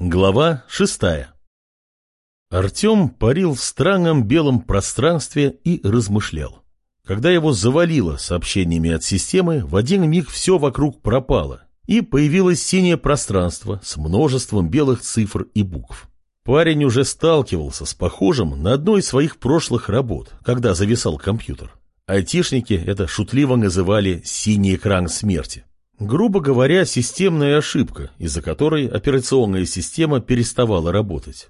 Глава шестая Артем парил в странном белом пространстве и размышлял. Когда его завалило сообщениями от системы, в один миг все вокруг пропало, и появилось синее пространство с множеством белых цифр и букв. Парень уже сталкивался с похожим на одной из своих прошлых работ, когда зависал компьютер. Айтишники это шутливо называли «синий экран смерти». Грубо говоря, системная ошибка, из-за которой операционная система переставала работать.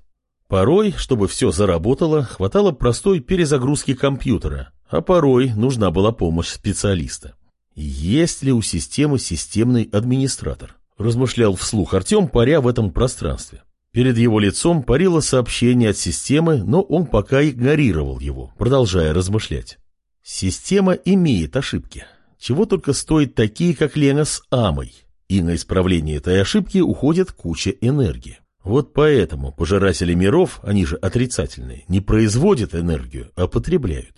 Порой, чтобы все заработало, хватало простой перезагрузки компьютера, а порой нужна была помощь специалиста. Есть ли у системы системный администратор? Размышлял вслух Артем, паря в этом пространстве. Перед его лицом парило сообщение от системы, но он пока игнорировал его, продолжая размышлять. Система имеет ошибки чего только стоят такие, как Лена с Амой. И на исправление этой ошибки уходит куча энергии. Вот поэтому пожиратели миров, они же отрицательные, не производят энергию, а потребляют.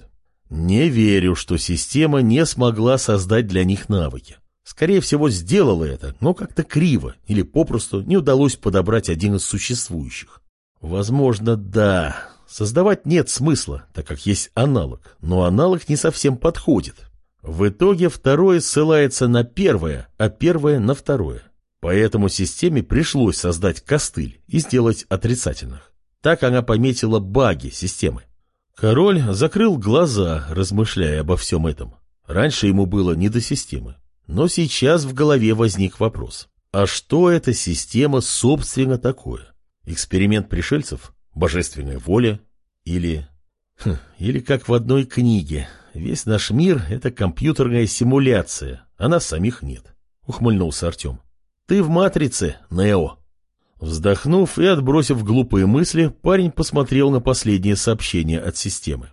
Не верю, что система не смогла создать для них навыки. Скорее всего, сделала это, но как-то криво, или попросту не удалось подобрать один из существующих. Возможно, да. Создавать нет смысла, так как есть аналог, но аналог не совсем подходит, в итоге второе ссылается на первое, а первое на второе. Поэтому системе пришлось создать костыль и сделать отрицательных. Так она пометила баги системы. Король закрыл глаза, размышляя обо всем этом. Раньше ему было не до системы. Но сейчас в голове возник вопрос. А что эта система собственно такое? Эксперимент пришельцев? Божественная воля? Или... Хм, или как в одной книге Весь наш мир — это компьютерная симуляция, а нас самих нет. Ухмыльнулся Артем. Ты в матрице, Нео. Вздохнув и отбросив глупые мысли, парень посмотрел на последнее сообщение от системы.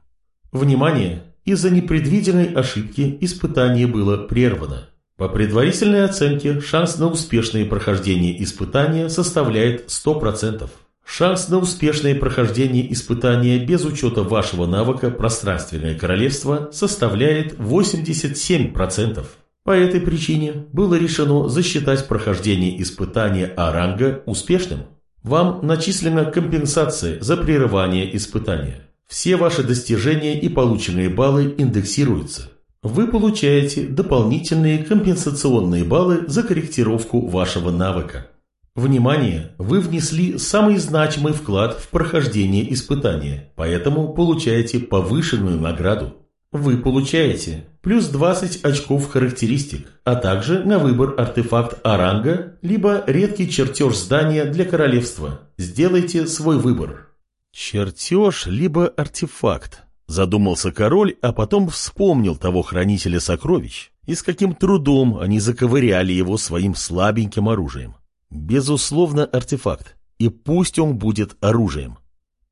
Внимание! Из-за непредвиденной ошибки испытание было прервано. По предварительной оценке, шанс на успешное прохождение испытания составляет 100%. Шанс на успешное прохождение испытания без учета вашего навыка «Пространственное королевство» составляет 87%. По этой причине было решено засчитать прохождение испытания А-ранга успешным. Вам начислена компенсация за прерывание испытания. Все ваши достижения и полученные баллы индексируются. Вы получаете дополнительные компенсационные баллы за корректировку вашего навыка. Внимание! Вы внесли самый значимый вклад в прохождение испытания, поэтому получаете повышенную награду. Вы получаете плюс 20 очков характеристик, а также на выбор артефакт Аранга, либо редкий чертеж здания для королевства. Сделайте свой выбор. Чертеж, либо артефакт. Задумался король, а потом вспомнил того хранителя сокровищ, и с каким трудом они заковыряли его своим слабеньким оружием. Безусловно, артефакт, и пусть он будет оружием.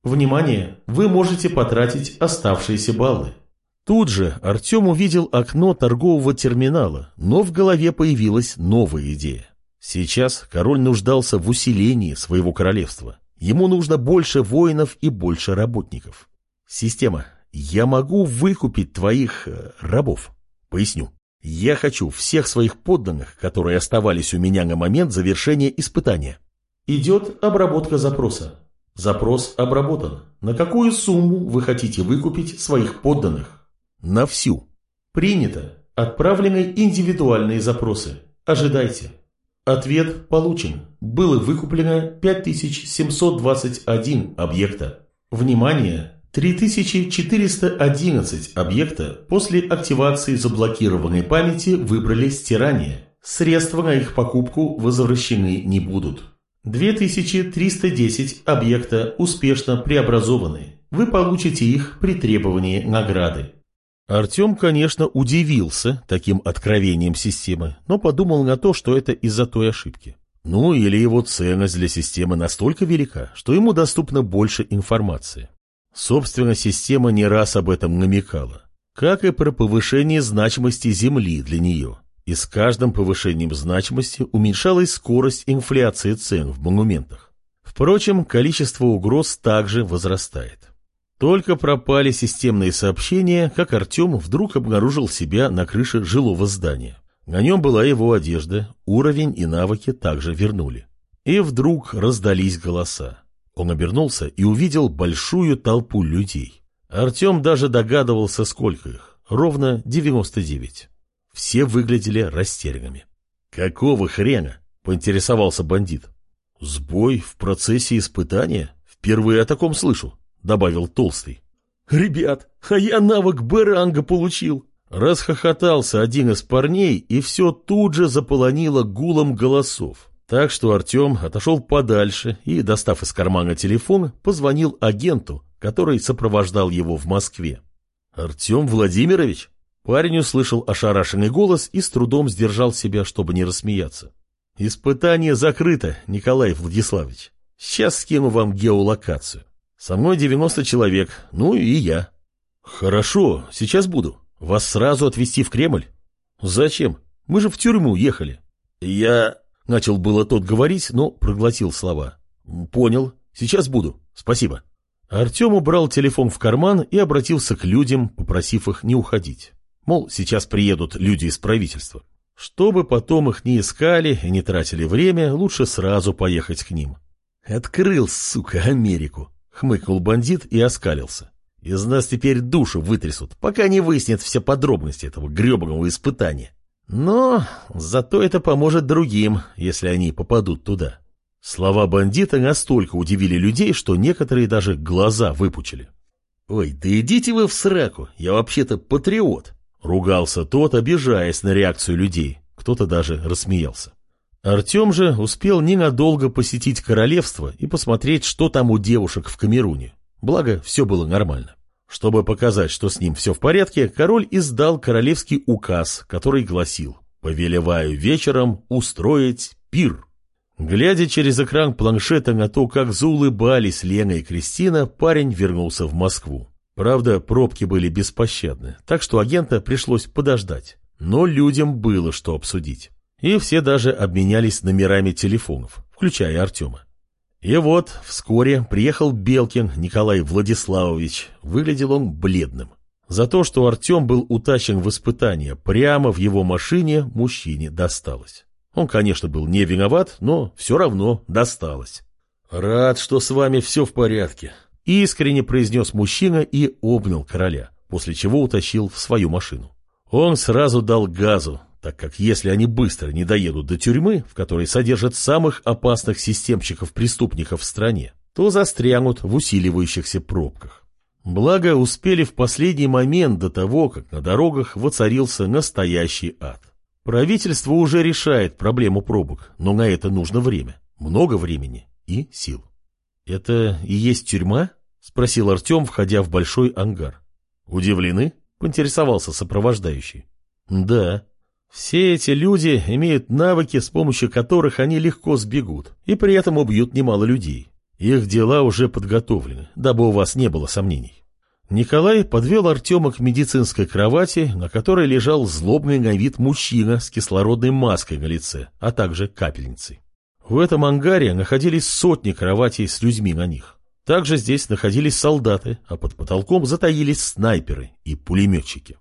Внимание! Вы можете потратить оставшиеся баллы. Тут же Артем увидел окно торгового терминала, но в голове появилась новая идея. Сейчас король нуждался в усилении своего королевства. Ему нужно больше воинов и больше работников. Система, я могу выкупить твоих э, рабов. Поясню. Я хочу всех своих подданных, которые оставались у меня на момент завершения испытания. Идет обработка запроса. Запрос обработан. На какую сумму вы хотите выкупить своих подданных? На всю. Принято. Отправлены индивидуальные запросы. Ожидайте. Ответ получен. Было выкуплено 5721 объекта. Внимание! 3411 объекта после активации заблокированной памяти выбрали стирание. Средства на их покупку возвращены не будут. 2310 объекта успешно преобразованы. Вы получите их при требовании награды. Артем, конечно, удивился таким откровением системы, но подумал на то, что это из-за той ошибки. Ну или его ценность для системы настолько велика, что ему доступно больше информации. Собственно, система не раз об этом намекала, как и про повышение значимости Земли для нее. И с каждым повышением значимости уменьшалась скорость инфляции цен в монументах. Впрочем, количество угроз также возрастает. Только пропали системные сообщения, как Артем вдруг обнаружил себя на крыше жилого здания. На нем была его одежда, уровень и навыки также вернули. И вдруг раздались голоса. Он обернулся и увидел большую толпу людей. Артем даже догадывался, сколько их. Ровно 99. Все выглядели растерянными. «Какого хрена?» — поинтересовался бандит. «Сбой в процессе испытания? Впервые о таком слышу», — добавил Толстый. «Ребят, а я навык Беранга получил!» Расхохотался один из парней, и все тут же заполонило гулом голосов. Так что Артем отошел подальше и, достав из кармана телефон, позвонил агенту, который сопровождал его в Москве. «Артем Владимирович?» Парень услышал ошарашенный голос и с трудом сдержал себя, чтобы не рассмеяться. «Испытание закрыто, Николай Владиславович. Сейчас скину вам геолокацию. Со мной 90 человек, ну и я». «Хорошо, сейчас буду. Вас сразу отвезти в Кремль?» «Зачем? Мы же в тюрьму ехали». «Я...» — начал было тот говорить, но проглотил слова. «Понял. Сейчас буду. Спасибо». Артем убрал телефон в карман и обратился к людям, попросив их не уходить. Мол, сейчас приедут люди из правительства. Чтобы потом их не искали и не тратили время, лучше сразу поехать к ним. «Открыл, сука, Америку!» — хмыкнул бандит и оскалился. «Из нас теперь душу вытрясут, пока не выяснят все подробности этого гребаного испытания. Но зато это поможет другим, если они попадут туда». Слова бандита настолько удивили людей, что некоторые даже глаза выпучили. «Ой, да идите вы в сраку, я вообще-то патриот!» Ругался тот, обижаясь на реакцию людей. Кто-то даже рассмеялся. Артем же успел ненадолго посетить королевство и посмотреть, что там у девушек в Камеруне. Благо, все было нормально. Чтобы показать, что с ним все в порядке, король издал королевский указ, который гласил «Повелеваю вечером устроить пир». Глядя через экран планшета на то, как заулыбались Лена и Кристина, парень вернулся в Москву. Правда, пробки были беспощадны, так что агента пришлось подождать. Но людям было что обсудить. И все даже обменялись номерами телефонов, включая Артема. И вот вскоре приехал Белкин Николай Владиславович. Выглядел он бледным. За то, что Артем был утащен в испытание прямо в его машине, мужчине досталось. Он, конечно, был не виноват, но все равно досталось. «Рад, что с вами все в порядке», — искренне произнес мужчина и обнял короля, после чего утащил в свою машину. Он сразу дал газу, так как если они быстро не доедут до тюрьмы, в которой содержат самых опасных системщиков-преступников в стране, то застрянут в усиливающихся пробках. Благо, успели в последний момент до того, как на дорогах воцарился настоящий ад. Правительство уже решает проблему пробок, но на это нужно время, много времени и сил. «Это и есть тюрьма?» — спросил Артем, входя в большой ангар. «Удивлены?» — поинтересовался сопровождающий. «Да. Все эти люди имеют навыки, с помощью которых они легко сбегут, и при этом убьют немало людей. Их дела уже подготовлены, дабы у вас не было сомнений». Николай подвел Артема к медицинской кровати, на которой лежал злобный на вид мужчина с кислородной маской на лице, а также капельницей. В этом ангаре находились сотни кроватей с людьми на них. Также здесь находились солдаты, а под потолком затаились снайперы и пулеметчики.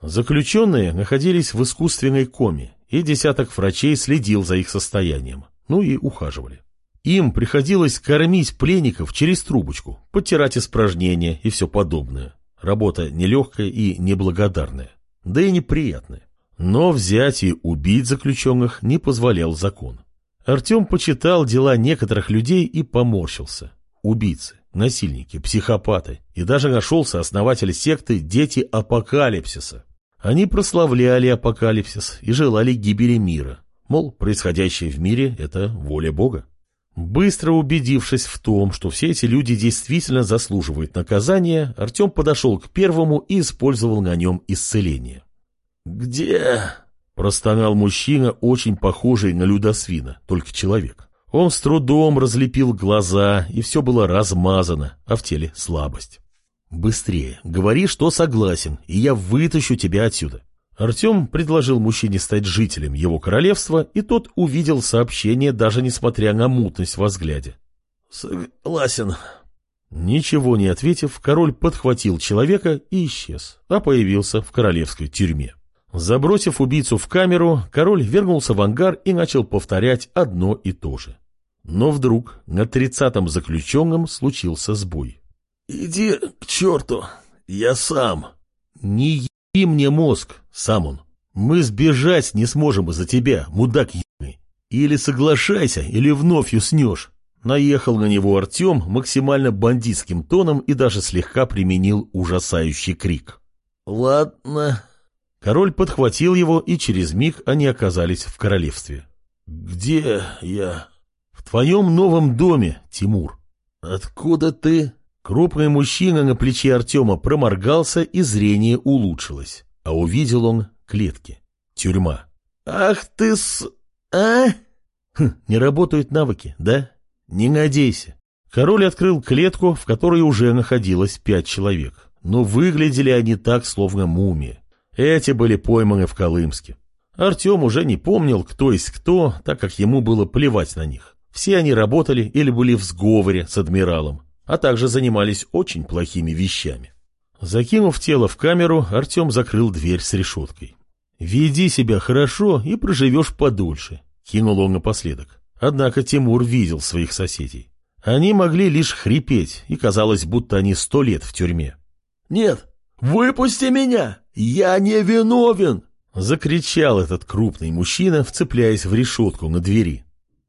Заключенные находились в искусственной коме, и десяток врачей следил за их состоянием, ну и ухаживали. Им приходилось кормить пленников через трубочку, подтирать испражнения и все подобное. Работа нелегкая и неблагодарная, да и неприятная. Но взять и убить заключенных не позволял закон. Артем почитал дела некоторых людей и поморщился. Убийцы, насильники, психопаты и даже нашелся основатель секты «Дети Апокалипсиса». Они прославляли апокалипсис и желали гибели мира. Мол, происходящее в мире – это воля Бога. Быстро убедившись в том, что все эти люди действительно заслуживают наказания, Артем подошел к первому и использовал на нем исцеление. «Где?» – простонал мужчина, очень похожий на людосвина, только человек. Он с трудом разлепил глаза, и все было размазано, а в теле слабость. «Быстрее, говори, что согласен, и я вытащу тебя отсюда». Артем предложил мужчине стать жителем его королевства, и тот увидел сообщение, даже несмотря на мутность во взгляде. «Согласен». Ничего не ответив, король подхватил человека и исчез, а появился в королевской тюрьме. Забросив убийцу в камеру, король вернулся в ангар и начал повторять одно и то же. Но вдруг на тридцатом заключенном случился сбой. «Иди к черту, я сам». «Не еби мне мозг, сам он. Мы сбежать не сможем из-за тебя, мудак ебаный. Или соглашайся, или вновь уснешь». Наехал на него Артем максимально бандитским тоном и даже слегка применил ужасающий крик. «Ладно». Король подхватил его, и через миг они оказались в королевстве. «Где я?» «В твоем новом доме, Тимур». «Откуда ты?» Крупный мужчина на плече Артема проморгался, и зрение улучшилось. А увидел он клетки. Тюрьма. «Ах ты с... а?» Хм, не работают навыки, да? Не надейся. Король открыл клетку, в которой уже находилось пять человек. Но выглядели они так, словно мумии. Эти были пойманы в Колымске. Артем уже не помнил, кто есть кто, так как ему было плевать на них. Все они работали или были в сговоре с адмиралом, а также занимались очень плохими вещами. Закинув тело в камеру, Артем закрыл дверь с решеткой. «Веди себя хорошо и проживешь подольше», — кинул он напоследок. Однако Тимур видел своих соседей. Они могли лишь хрипеть, и казалось, будто они сто лет в тюрьме. «Нет, выпусти меня! Я не виновен!» Закричал этот крупный мужчина, вцепляясь в решетку на двери.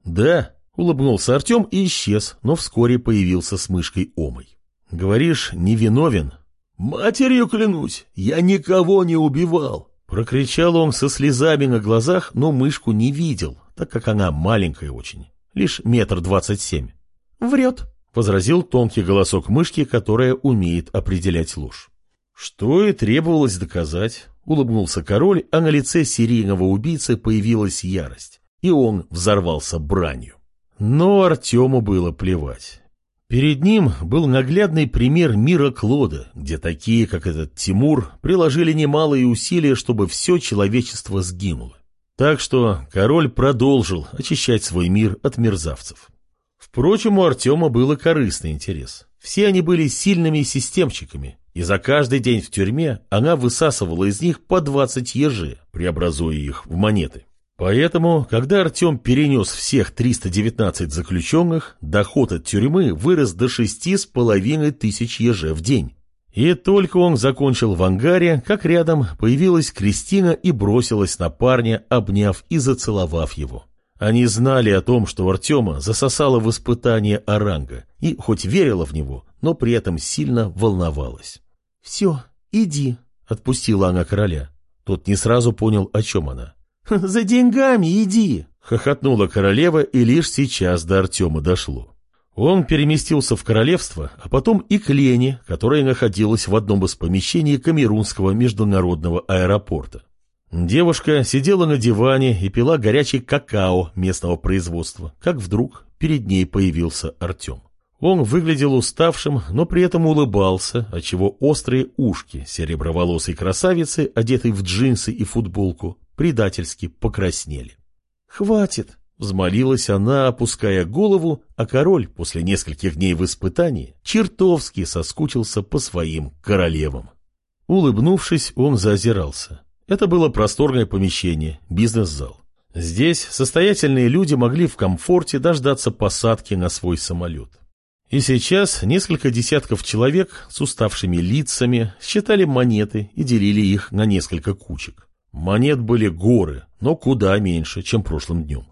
«Да», — улыбнулся Артем и исчез, но вскоре появился с мышкой Омой. «Говоришь, невиновен?» «Матерью клянусь, я никого не убивал!» Прокричал он со слезами на глазах, но мышку не видел, так как она маленькая очень, лишь метр двадцать семь. «Врет», — возразил тонкий голосок мышки, которая умеет определять ложь. Что и требовалось доказать. Улыбнулся король, а на лице серийного убийцы появилась ярость, и он взорвался бранью. Но Артему было плевать. Перед ним был наглядный пример мира Клода, где такие, как этот Тимур, приложили немалые усилия, чтобы все человечество сгинуло. Так что король продолжил очищать свой мир от мерзавцев. Впрочем, у Артема был корыстный интерес. Все они были сильными системщиками, и за каждый день в тюрьме она высасывала из них по 20 ежи, преобразуя их в монеты. Поэтому, когда Артем перенес всех 319 заключенных, доход от тюрьмы вырос до шести с половиной тысяч еже в день. И только он закончил в ангаре, как рядом появилась Кристина и бросилась на парня, обняв и зацеловав его. Они знали о том, что Артема засосало в испытание оранга, и хоть верила в него, но при этом сильно волновалась. «Все, иди», — отпустила она короля. Тот не сразу понял, о чем она. «За деньгами иди!» — хохотнула королева, и лишь сейчас до Артема дошло. Он переместился в королевство, а потом и к Лене, которая находилась в одном из помещений Камерунского международного аэропорта. Девушка сидела на диване и пила горячий какао местного производства, как вдруг перед ней появился Артем. Он выглядел уставшим, но при этом улыбался, отчего острые ушки сереброволосой красавицы, одетой в джинсы и футболку, предательски покраснели. «Хватит!» — взмолилась она, опуская голову, а король после нескольких дней в испытании чертовски соскучился по своим королевам. Улыбнувшись, он заозирался. Это было просторное помещение, бизнес-зал. Здесь состоятельные люди могли в комфорте дождаться посадки на свой самолет. И сейчас несколько десятков человек с уставшими лицами считали монеты и делили их на несколько кучек. Монет были горы, но куда меньше, чем прошлым днем.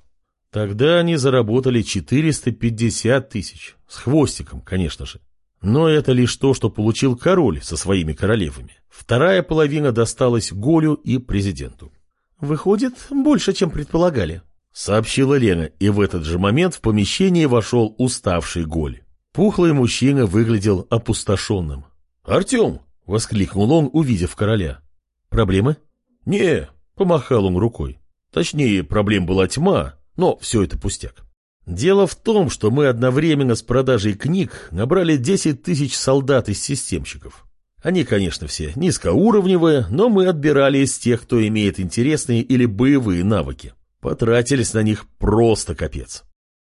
Тогда они заработали 450 тысяч, с хвостиком, конечно же. Но это лишь то, что получил король со своими королевами. Вторая половина досталась Голю и президенту. «Выходит, больше, чем предполагали», — сообщила Лена, и в этот же момент в помещение вошел уставший Голь. Пухлый мужчина выглядел опустошенным. «Артем!» — воскликнул он, увидев короля. «Проблемы?» «Не», — помахал он рукой. Точнее, проблем была тьма, но все это пустяк. Дело в том, что мы одновременно с продажей книг набрали 10 тысяч солдат из системщиков. Они, конечно, все низкоуровневые, но мы отбирали из тех, кто имеет интересные или боевые навыки. Потратились на них просто капец.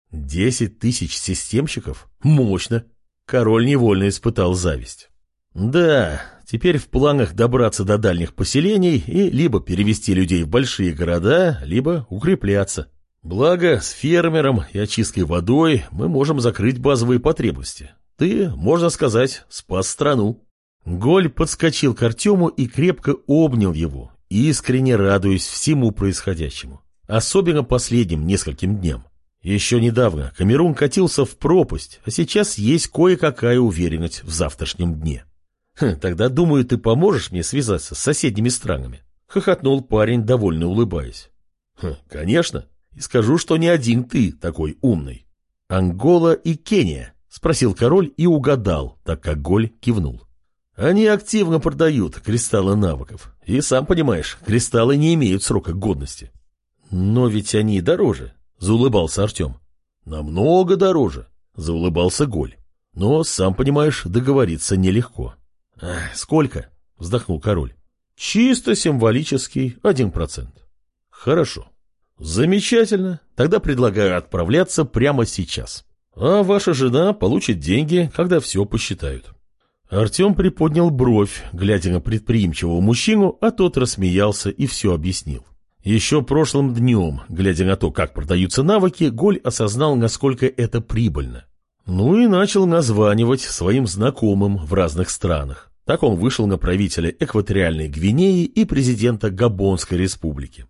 Десять тысяч системщиков? Мощно. Король невольно испытал зависть. Да, теперь в планах добраться до дальних поселений и либо перевести людей в большие города, либо укрепляться. Благо, с фермером и очисткой водой мы можем закрыть базовые потребности. Ты, можно сказать, спас страну. Голь подскочил к Артему и крепко обнял его, искренне радуясь всему происходящему. Особенно последним нескольким дням. Еще недавно Камерун катился в пропасть, а сейчас есть кое-какая уверенность в завтрашнем дне. Хм, «Тогда, думаю, ты поможешь мне связаться с соседними странами?» — хохотнул парень, довольно улыбаясь. Хм, «Конечно. И скажу, что не один ты такой умный. Ангола и Кения?» — спросил король и угадал, так как Голь кивнул. «Они активно продают кристаллы навыков. И, сам понимаешь, кристаллы не имеют срока годности». «Но ведь они дороже», — заулыбался Артем. «Намного дороже», — заулыбался Голь. «Но, сам понимаешь, договориться нелегко». «Сколько?» — вздохнул король. «Чисто символический один процент». «Хорошо». «Замечательно. Тогда предлагаю отправляться прямо сейчас. А ваша жена получит деньги, когда все посчитают». Артем приподнял бровь, глядя на предприимчивого мужчину, а тот рассмеялся и все объяснил. Еще прошлым днем, глядя на то, как продаются навыки, Голь осознал, насколько это прибыльно. Ну и начал названивать своим знакомым в разных странах. Так он вышел на правителя Экваториальной Гвинеи и президента Габонской республики.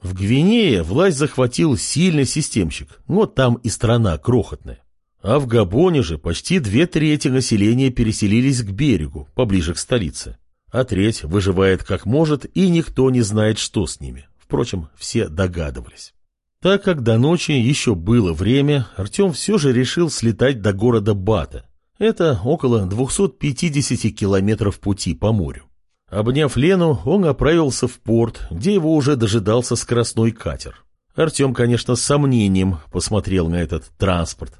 В Гвинее власть захватил сильный системщик, но там и страна крохотная. А в Габоне же почти две трети населения переселились к берегу, поближе к столице. А треть выживает как может, и никто не знает, что с ними. Впрочем, все догадывались. Так как до ночи еще было время, Артем все же решил слетать до города Бата. Это около 250 километров пути по морю. Обняв Лену, он отправился в порт, где его уже дожидался скоростной катер. Артем, конечно, с сомнением посмотрел на этот транспорт.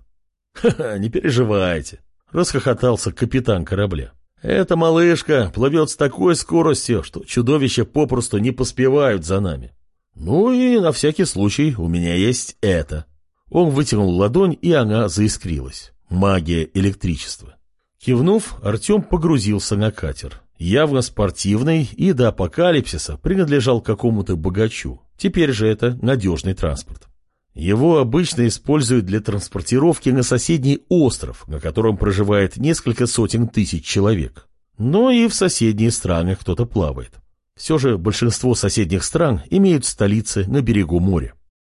«Ха-ха, не переживайте», — расхохотался капитан корабля. «Эта малышка плывет с такой скоростью, что чудовища попросту не поспевают за нами. Ну и на всякий случай у меня есть это». Он вытянул ладонь, и она заискрилась. Магия электричества. Кивнув, Артем погрузился на катер. Явно спортивный и до апокалипсиса принадлежал какому-то богачу. Теперь же это надежный транспорт. Его обычно используют для транспортировки на соседний остров, на котором проживает несколько сотен тысяч человек. Но и в соседние страны кто-то плавает. Все же большинство соседних стран имеют столицы на берегу моря.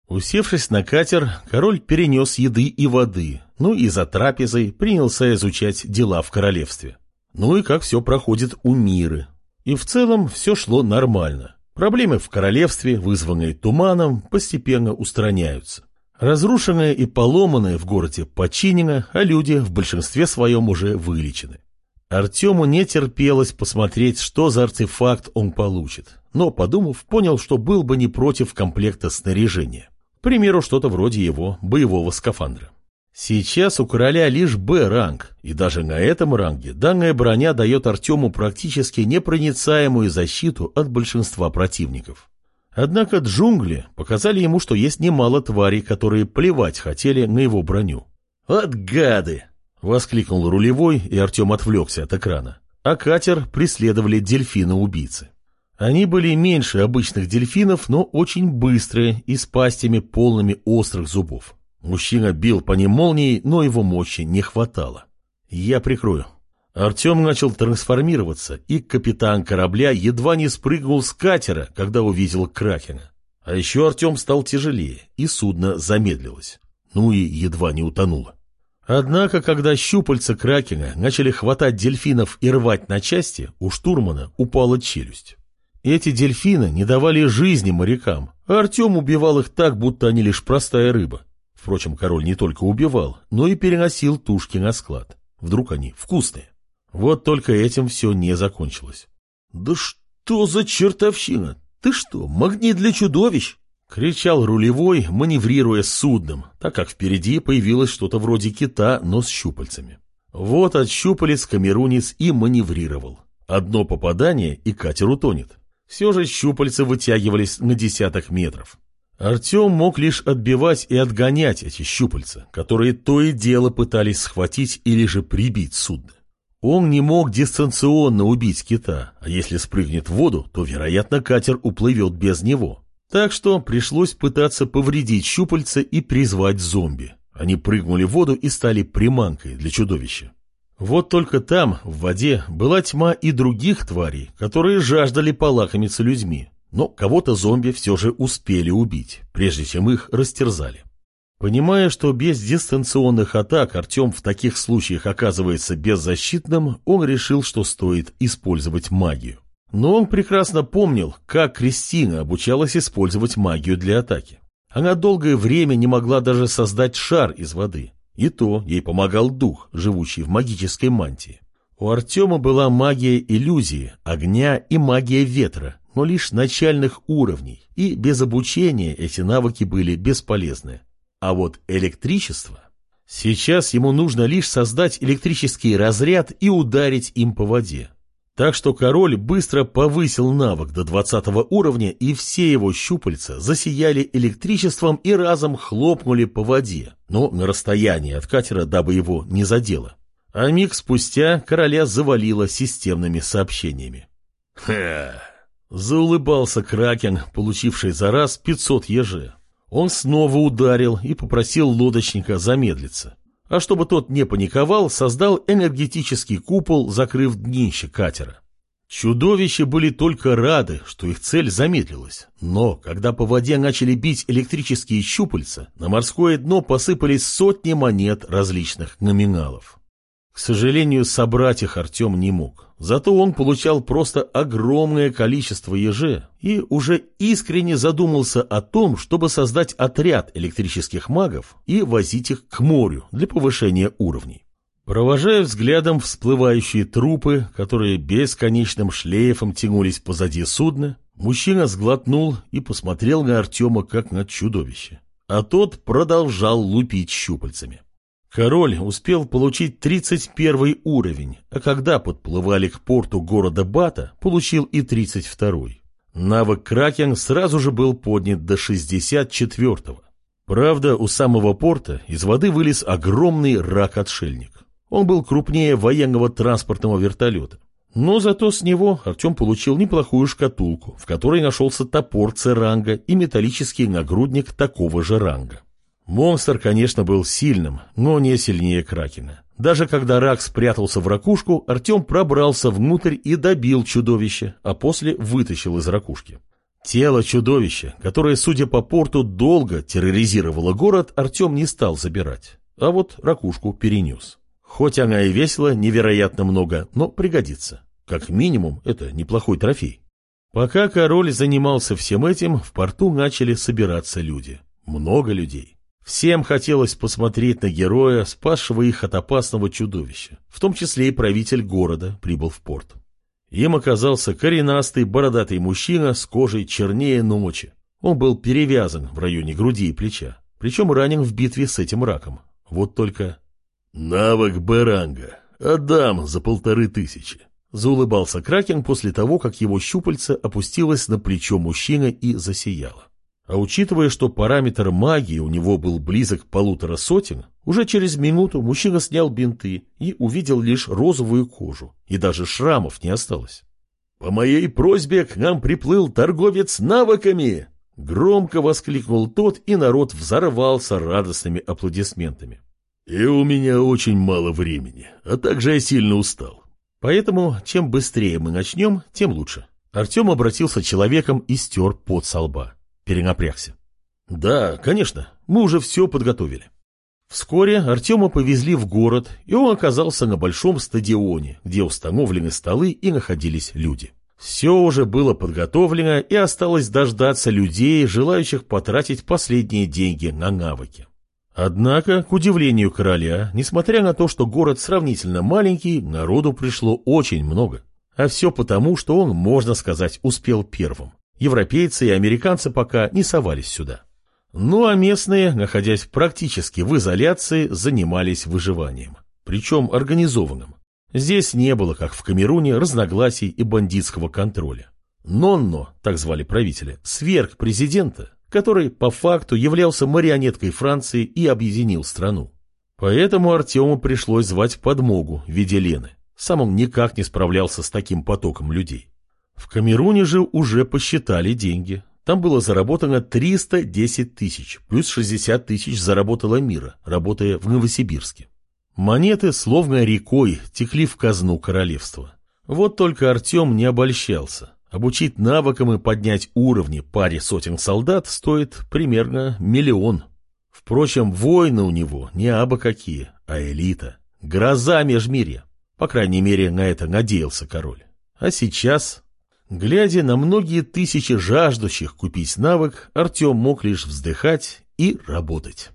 Усевшись на катер, король перенес еды и воды, ну и за трапезой принялся изучать дела в королевстве. Ну и как все проходит у Миры. И в целом все шло нормально. Проблемы в королевстве, вызванные туманом, постепенно устраняются. Разрушенное и поломанное в городе починено, а люди в большинстве своем уже вылечены. Артему не терпелось посмотреть, что за артефакт он получит, но, подумав, понял, что был бы не против комплекта снаряжения. Примеру, что-то вроде его боевого скафандра. Сейчас у короля лишь Б-ранг, и даже на этом ранге данная броня дает Артему практически непроницаемую защиту от большинства противников. Однако джунгли показали ему, что есть немало тварей, которые плевать хотели на его броню. «От гады!» — воскликнул рулевой, и Артем отвлекся от экрана. А катер преследовали дельфины-убийцы. Они были меньше обычных дельфинов, но очень быстрые и с пастями полными острых зубов. Мужчина бил по ним молнией, но его мощи не хватало. Я прикрою. Артем начал трансформироваться, и капитан корабля едва не спрыгнул с катера, когда увидел Кракена. А еще Артем стал тяжелее, и судно замедлилось. Ну и едва не утонуло. Однако, когда щупальца Кракена начали хватать дельфинов и рвать на части, у штурмана упала челюсть. Эти дельфины не давали жизни морякам, а Артем убивал их так, будто они лишь простая рыба. Впрочем, король не только убивал, но и переносил тушки на склад. Вдруг они вкусные. Вот только этим все не закончилось. «Да что за чертовщина? Ты что, магнит для чудовищ?» — кричал рулевой, маневрируя судном, так как впереди появилось что-то вроде кита, но с щупальцами. Вот от щупалец камерунец и маневрировал. Одно попадание, и катер утонет. Все же щупальца вытягивались на десяток метров. Артем мог лишь отбивать и отгонять эти щупальца, которые то и дело пытались схватить или же прибить судно. Он не мог дистанционно убить кита, а если спрыгнет в воду, то, вероятно, катер уплывет без него. Так что пришлось пытаться повредить щупальца и призвать зомби. Они прыгнули в воду и стали приманкой для чудовища. Вот только там, в воде, была тьма и других тварей, которые жаждали полакомиться людьми. Но кого-то зомби все же успели убить, прежде чем их растерзали. Понимая, что без дистанционных атак Артем в таких случаях оказывается беззащитным, он решил, что стоит использовать магию. Но он прекрасно помнил, как Кристина обучалась использовать магию для атаки. Она долгое время не могла даже создать шар из воды. И то ей помогал дух, живущий в магической мантии. У Артема была магия иллюзии, огня и магия ветра, но лишь начальных уровней, и без обучения эти навыки были бесполезны. А вот электричество... Сейчас ему нужно лишь создать электрический разряд и ударить им по воде. Так что король быстро повысил навык до 20 уровня, и все его щупальца засияли электричеством и разом хлопнули по воде, но на расстоянии от катера, дабы его не задело. А миг спустя короля завалило системными сообщениями. «Ха!» — заулыбался Кракен, получивший за раз 500 ежи. Он снова ударил и попросил лодочника замедлиться. А чтобы тот не паниковал, создал энергетический купол, закрыв днище катера. Чудовища были только рады, что их цель замедлилась. Но, когда по воде начали бить электрические щупальца, на морское дно посыпались сотни монет различных номиналов. К сожалению, собрать их Артем не мог. Зато он получал просто огромное количество еже и уже искренне задумался о том, чтобы создать отряд электрических магов и возить их к морю для повышения уровней. Провожая взглядом всплывающие трупы, которые бесконечным шлейфом тянулись позади судна, мужчина сглотнул и посмотрел на Артема как на чудовище. А тот продолжал лупить щупальцами. Король успел получить 31 уровень, а когда подплывали к порту города Бата, получил и 32-й. Навык Кракен сразу же был поднят до 64-го. Правда, у самого порта из воды вылез огромный рак-отшельник. Он был крупнее военного транспортного вертолета. Но зато с него Артем получил неплохую шкатулку, в которой нашелся топор Церанга и металлический нагрудник такого же ранга. Монстр, конечно, был сильным, но не сильнее Кракена. Даже когда рак спрятался в ракушку, Артем пробрался внутрь и добил чудовище, а после вытащил из ракушки. Тело чудовища, которое, судя по порту, долго терроризировало город, Артем не стал забирать, а вот ракушку перенес. Хоть она и весила невероятно много, но пригодится. Как минимум, это неплохой трофей. Пока король занимался всем этим, в порту начали собираться люди. Много людей. Всем хотелось посмотреть на героя, спасшего их от опасного чудовища. В том числе и правитель города прибыл в порт. Им оказался коренастый бородатый мужчина с кожей чернее ночи. Он был перевязан в районе груди и плеча, причем ранен в битве с этим раком. Вот только... «Навык Баранга. Отдам за полторы тысячи», — заулыбался Кракен после того, как его щупальце опустилось на плечо мужчины и засияло. А учитывая, что параметр магии у него был близок к полутора сотен, уже через минуту мужчина снял бинты и увидел лишь розовую кожу, и даже шрамов не осталось. «По моей просьбе к нам приплыл торговец навыками!» Громко воскликнул тот, и народ взорвался радостными аплодисментами. «И у меня очень мало времени, а также я сильно устал. Поэтому чем быстрее мы начнем, тем лучше». Артем обратился человеком и стер пот со лба перенапрягся. «Да, конечно, мы уже все подготовили». Вскоре Артема повезли в город, и он оказался на большом стадионе, где установлены столы и находились люди. Все уже было подготовлено, и осталось дождаться людей, желающих потратить последние деньги на навыки. Однако, к удивлению короля, несмотря на то, что город сравнительно маленький, народу пришло очень много. А все потому, что он, можно сказать, успел первым. Европейцы и американцы пока не совались сюда. Ну а местные, находясь практически в изоляции, занимались выживанием. Причем организованным. Здесь не было, как в Камеруне, разногласий и бандитского контроля. Нонно, так звали правителя, сверг президента, который по факту являлся марионеткой Франции и объединил страну. Поэтому Артему пришлось звать подмогу в виде Лены. Сам он никак не справлялся с таким потоком людей. В Камеруне же уже посчитали деньги. Там было заработано 310 тысяч, плюс 60 тысяч заработала Мира, работая в Новосибирске. Монеты, словно рекой, текли в казну королевства. Вот только Артем не обольщался. Обучить навыкам и поднять уровни паре сотен солдат стоит примерно миллион. Впрочем, воины у него не абы какие, а элита. Гроза межмирья. По крайней мере, на это надеялся король. А сейчас, глядя на многие тысячи жаждущих купить навык, Артем мог лишь вздыхать и работать.